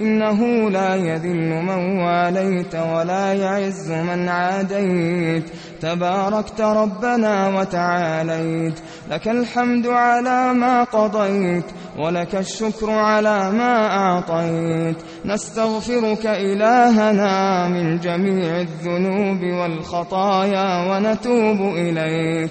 إنه لا يذل من واليت ولا يعز من عاديت. تباركت ربنا وتعاليت. لك الحمد على ما قضيت ولك الشكر على ما أعطيت. نستغفرك إلهنا من جميع الذنوب والخطايا ونتوب إليك.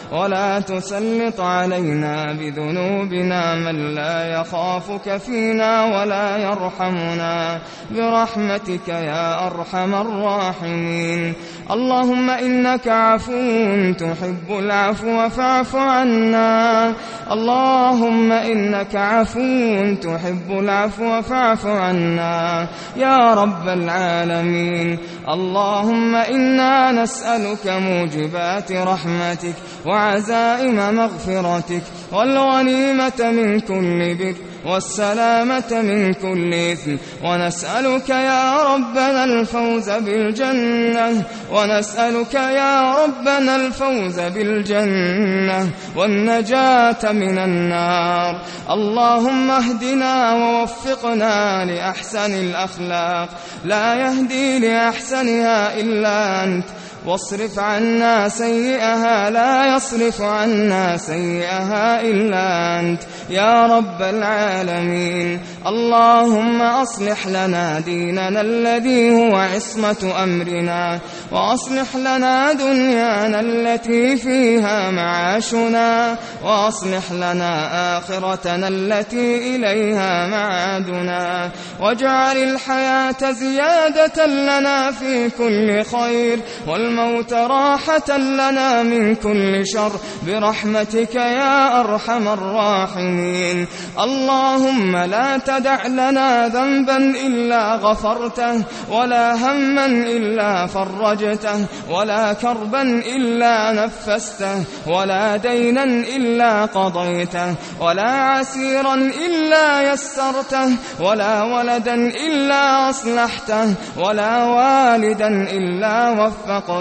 ولا تسلط علينا بذنوبنا من لا يخافك فينا ولا يرحمنا. برحمتك يا أرحم الراحمين. اللهم إنك عفو تحب العفو فاعف عنا. اللهم إنك عفو تحب العفو فاعف عنا يا رب العالمين. اللهم إنا نسألك موجبات رحمتك وعزائم مغفرتك والغنيمة من كل بر. والسلامة من كل إثم. ونسألك يا ربنا الفوز بالجنة. ونسألك يا ربنا الفوز بالجنة. والنجاة من النار. اللهم اهدنا ووفقنا لأحسن الأخلاق. لا يهدي لأحسنها إلا أنت. واصرف عنا سيئها لا يصرف عنا سيئها إلا أنت. يا رب العالمين اللهم أصلح لنا ديننا الذي هو عصمة أمرنا وأصلح لنا دنيانا التي فيها معاشنا وأصلح لنا آخرتنا التي إليها معادنا واجعل الحياة زيادة لنا في كل خير راحة لنا من كل شر. برحمتك يا أرحم الراحمين. اللهم لا تدع لنا ذنبا إلا غفرته ولا هما إلا فرجته ولا كربا إلا نفسته ولا دينا إلا قضيته ولا عسيرا إلا يسرته ولا ولدا إلا أصلحته ولا والدا إلا وفقته.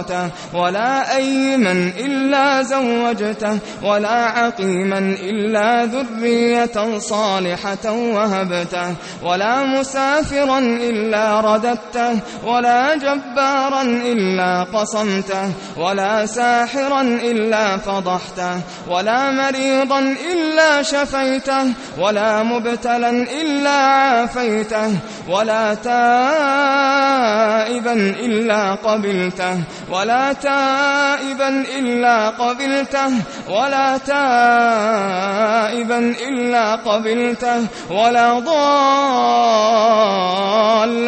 ولا أيما إلا زوجته ولا عقيما إلا ذرية صالحة وهبته ولا مسافرا إلا رددته ولا جبارا إلا قصمته ولا ساحرا إلا فضحته ولا مريضا إلا شفيته ولا مبتلا إلا عافيته ولا تائبا إلا قبلته ولا تائبا إلا قبلته ولا تائبا إلا قبلته ولا ضالا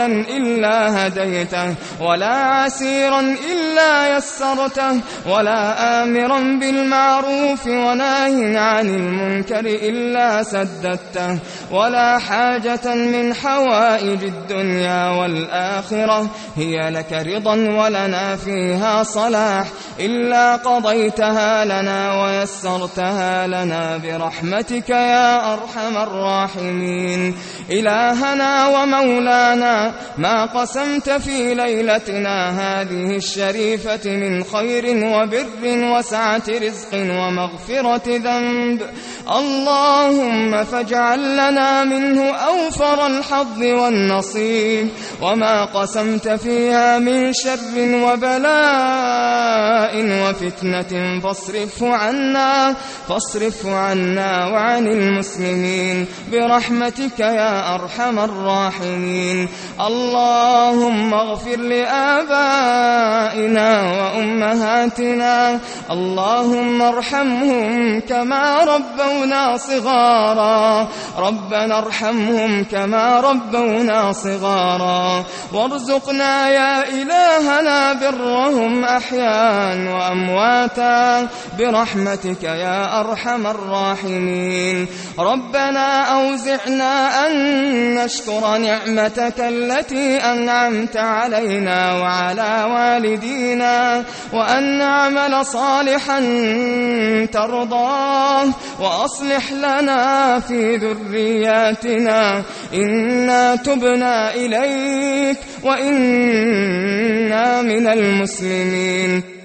إلا هديته ولا عسيرا إلا يسرته ولا آمرا بالمعروف وناهي عن المنكر إلا سددته ولا حاجة من حوائج الدنيا والآخرة هي لك رضا ولنا فيها. صلاح إلا قضيتها لنا ويسرتها لنا برحمتك يا أرحم الراحمين. إلهنا ومولانا ما قسمت في ليلتنا هذه الشريفة من خير وبر وسعة رزق ومغفرة ذنب. اللهم فاجعل لنا منه أوفر الحظ والنصيب. وما قسمت فيها من شر وبلاء وفتنة فاصرف عنا فاصرف عنا وعن المسلمين. برحمتك يا أرحم الراحمين. اللهم اغفر لآبائنا وأمهاتنا. اللهم ارحمهم كما ربونا صغارا. ربنا ارحمهم كما ربونا صغارا. وارزقنا يا إلهنا برهم أحيان وأمواتا. برحمتك يا أرحم الراحمين. ربنا أوزعنا أن نشكر نعمتك التي أنعمت علينا وعلى والدينا وأن نعمل صالحا ترضاه وأصلح لنا في ذرياتنا. إنا تبنا إليك وإنا من المسلمين.